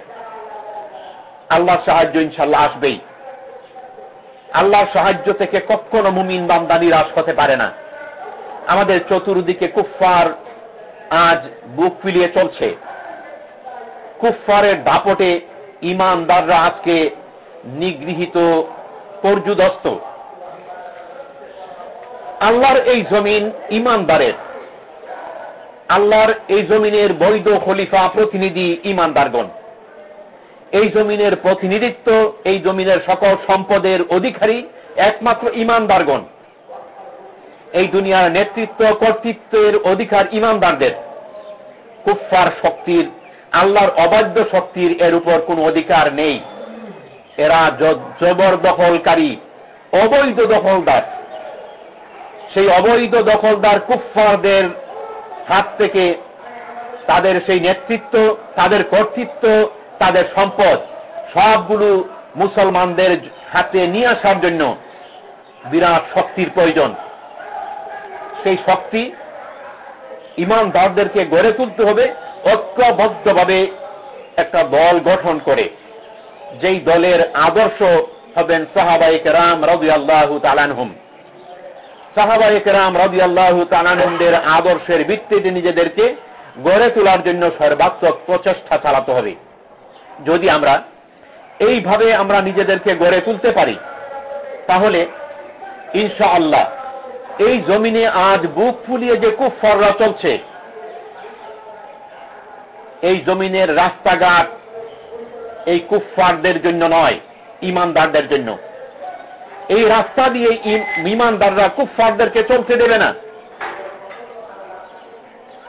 আল্লাহর সাহায্য ইনশাল্লাহ আসবেই। আল্লাহর সাহায্য থেকে কখনো মুমিন বান্দা নিরাশ হতে পারে না। আমাদের চতুর্দিকে কুফফার আজ বুক ফিলিয়ে চলছে। কুফফারের দাপটে ইমানদাররা আজকে নিগৃহীত পর্যুদস্ত। আল্লাহর এই জমিন ইমানদারের। আল্লাহর এই জমিনের বৈধ খলিফা প্রতিনিধি ইমানদারগণ। এই জমিনের প্রতিনিধিত্ব, এই জমিনের সকল সম্পদের অধিকারী একমাত্র ইমানদারগণ। এই দুনিয়ার নেতৃত্ব কর্তৃত্বের অধিকার ইমানদারদের। কুফার শক্তির, আল্লাহর অবাধ্য শক্তির এর উপর কোন অধিকার নেই। এরা জবরদখলকারী অবৈধ দখলদার। সেই অবৈধ দখলদার কুফফারদের হাত থেকে তাদের সেই নেতৃত্ব, তাদের কর্তৃত্ব তাদের সম্পদ সবগুলো মুসলমানদের হাতে নিয়ে আসার জন্য বিরাট শক্তির প্রয়োজন। সেই শক্তি ইমানদারদেরকে গড়ে তুলতে হবে, ঐক্যবদ্ধভাবে একটা দল গঠন করে। যেই দলের আদর্শ হবেন সাহাবাইক রাম রবি আল্লাহ তালানহুম সাহাবাইক রাম রবি আল্লাহ তালানহুমদের আদর্শের ভিত্তিতে নিজেদেরকে গড়ে তোলার জন্য সর্বাত্মক প্রচেষ্টা চালাতে হবে। যদি আমরা এইভাবে আমরা নিজেদেরকে গড়ে তুলতে পারি, তাহলে ইনশা আল্লাহ এই জমিনে আজ বুক ফুলিয়ে যে কুফররা চলছে, এই জমিনের রাস্তাঘাট এই কুফফারদের জন্য নয়, ইমানদারদের জন্য। এই রাস্তা দিয়ে ইমানদাররা কুফফারদেরকে চলতে দেবে না।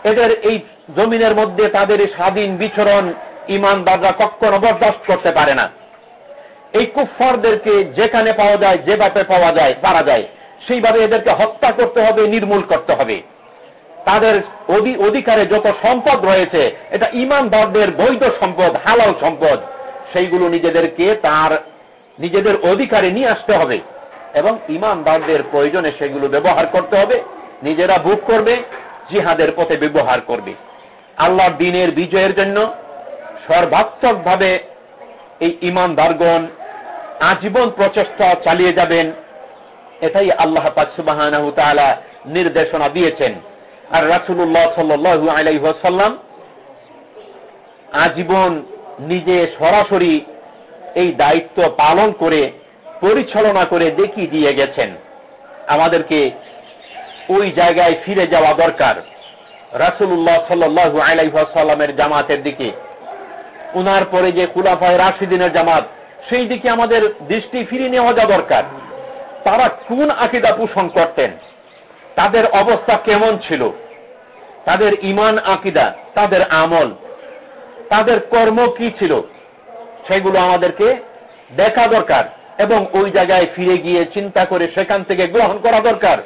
এদের এই জমিনের মধ্যে তাদের স্বাধীন বিচরণ ইমানদাররা কখনো বরদাস্ত করতে পারে না। এই কুফফারদেরকে যেখানে পাওয়া যায় যেভাবে পাওয়া যায়, পারা যায়, সেইভাবে এদেরকে হত্যা করতে হবে, নির্মূল করতে হবে। তাদের অধিকারে যত সম্পদ রয়েছে, এটা ইমানদারদের বৈধ সম্পদ, হালাল সম্পদ, সেইগুলো নিজেদেরকে তার, নিজেদের অধিকারে নিয়ে আসতে হবে এবং ইমানদারদের প্রয়োজনে সেগুলো ব্যবহার করতে হবে। নিজেরা বুক করবে, জিহাদের পথে ব্যবহার করবে। আল্লাহর দিনের বিজয়ের জন্য সর্বাত্মকভাবে এই ইমানদারগণ আজীবন প্রচেষ্টা চালিয়ে যাবেন, এটাই আল্লাহ পাকসুবাহ নির্দেশনা দিয়েছেন। আর রাসুল্লাহ সাল্লু আলাইসাল্লাম আজীবন নিজে সরাসরি এই দায়িত্ব পালন করে, পরিচালনা করে দেখিয়ে দিয়ে গেছেন। আমাদেরকে ওই জায়গায় ফিরে যাওয়া দরকার। রাসুল্লাহ সাল্লু আলাইসাল্লামের জামাতের দিকে উনার পরে যে কুলাফায় রাশিদিনের জামাত, সেই দিকে আমাদের দৃষ্টি ফিরিয়ে নেওয়া যা দরকার। তারা কোন আকিদা পোষণ করতেন? তাদের অবস্থা কেমন ছিল? তাদের ইমান আকিদা, তাদের আমল, তাদের কর্ম কি ছিল? সেগুলো আমাদেরকে দেখা দরকার এবং ওই জায়গায় ফিরে গিয়ে চিন্তা করে সেখান থেকে গ্রহণ করা দরকার।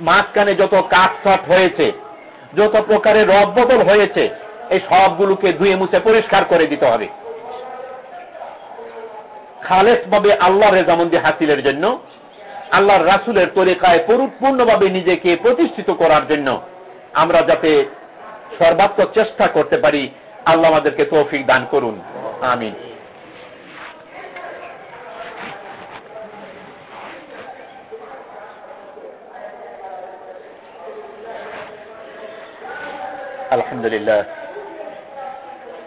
মাঝখানে যত কাঠসাট হয়েছে, যত প্রকারের রদবদল হয়েছে এই সবগুলোকে ধুয়ে মুছে পরিষ্কার করে দিতে হবে খালেস ভাবে আল্লাহ রেজামন্দি হাসিলের জন্য আল্লাহর রাসুলের তরিকায় পরিপূর্ণভাবে নিজেকে প্রতিষ্ঠিত করার জন্য আমরা যাতে সর্বাত্মক চেষ্টা করতে পারি আল্লাহ আমাদেরকে তৌফিক দান করুন আমিন الحمد لله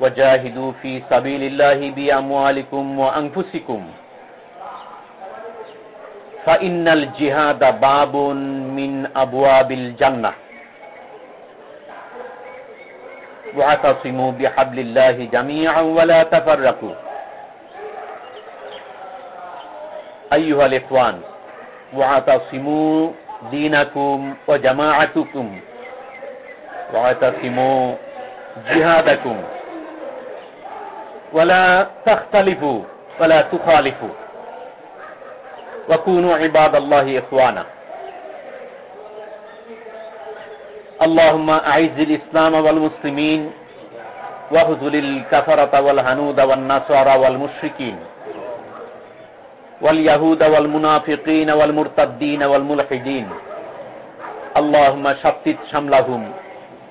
وجاهدوا في سبيل الله بأموالكم وأنفسكم. فإن الجهاد باب من أبواب الجنة. واعتصموا بحبل الله جميعا ولا تفرقوا. أيها الإخوان واعتصموا دينكم وجماعتكم. واعتصموا جهادكم. ولا تختلفوا ولا تخالفوا. وكونوا عباد الله إخوانا. اللهم أعز الإسلام والمسلمين واخذل الكفرة والهنود والنصارى والمشركين واليهود والمنافقين والمرتدين والملحدين. اللهم شتت شملهم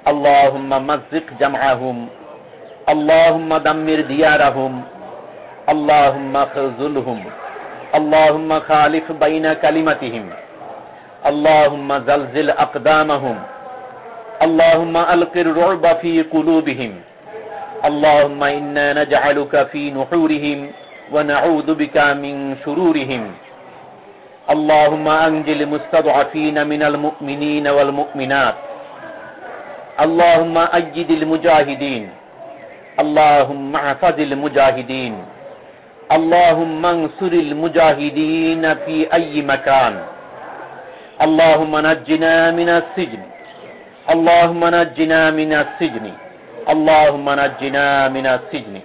اللهم مزق جمعهم اللهم دمر ديارهم. اللهم خذلهم اللهم خالف بين كلمتهم. اللهم زلزل أقدامهم. اللهم ألق الرعب في قلوبهم. اللهم إنا نجعلك في نحورهم ونعوذ بك من شرورهم. اللهم أنجل المستضعفين من المؤمنين والمؤمنات. اللهم أجد المجاهدين. اللهم احفظ المجاهدين. اللهم انصر المجاهدين في أي مكان. اللهم نجنا من السجن. اللهم نجنا من السجن. اللهم نجنا من السجن.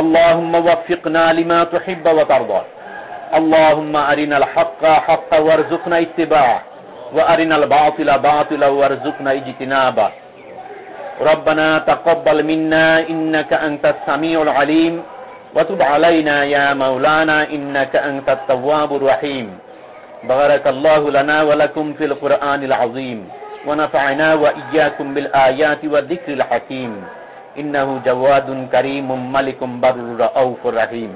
اللهم وفقنا لما تحب وترضى. اللهم أرنا الحق حقا وارزقنا اتباعه. وأرنا الباطل باطلا وارزقنا اجتنابه. ربنا تقبل منا إنك أنت السميع العليم وتب علينا يا مولانا إنك أنت التواب الرحيم. بارك الله لنا ولكم في القرآن العظيم ونفعنا وإياكم بالآيات والذكر الحكيم. إنه جواد كريم ملك بر رؤوف رحيم.